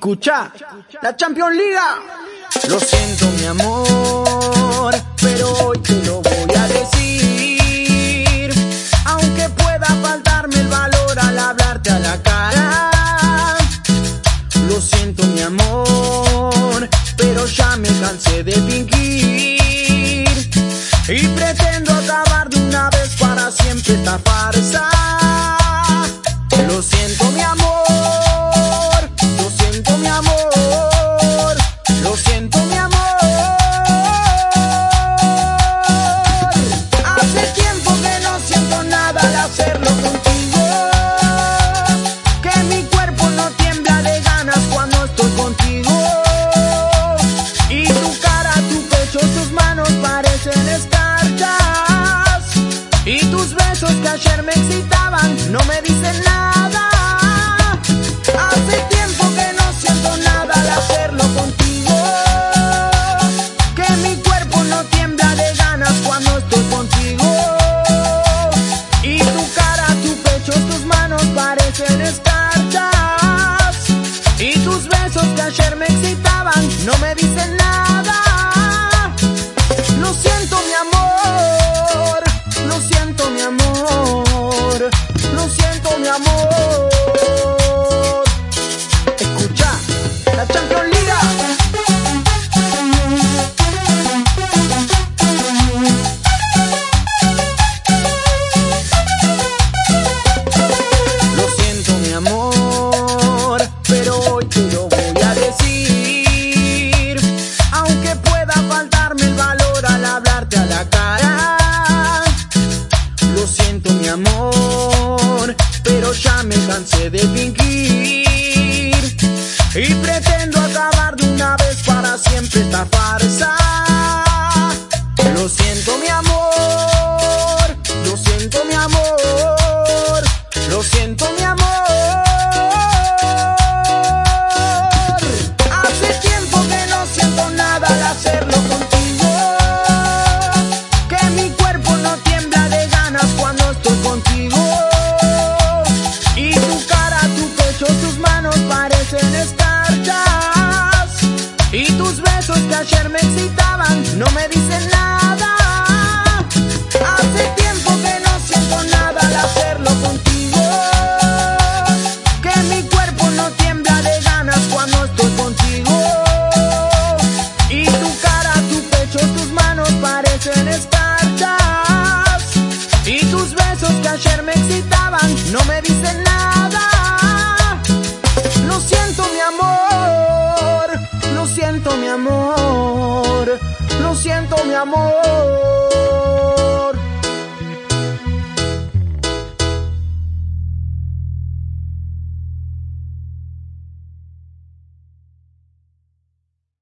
Escucha, la Champions Liga. Lo siento, mi amor, pero hoy te lo voy a decir. Aunque pueda faltarme el valor al hablarte a la cara. Lo siento, mi amor, pero ya me cansé de fingir. Y pretendo acabar de una vez para siempre esta farsa. No me dicen nada, hace tiempo que no siento nada al hacerlo contigo. Que mi cuerpo no tiembla de ganas cuando estoy contigo. Y tu cara, tu pecho, tus manos parecen escarchas. Y tus besos que ayer me excitaban, no me dicen nada. de delinquir y pretendo acabar de una vez para siempre esta farsa. Lo siento mi amor, lo siento mi amor, lo siento mi amor. me dice nada. Lo siento, mi amor. Lo siento, mi amor. Lo siento, mi amor.